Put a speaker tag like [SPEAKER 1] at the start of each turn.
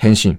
[SPEAKER 1] 変身。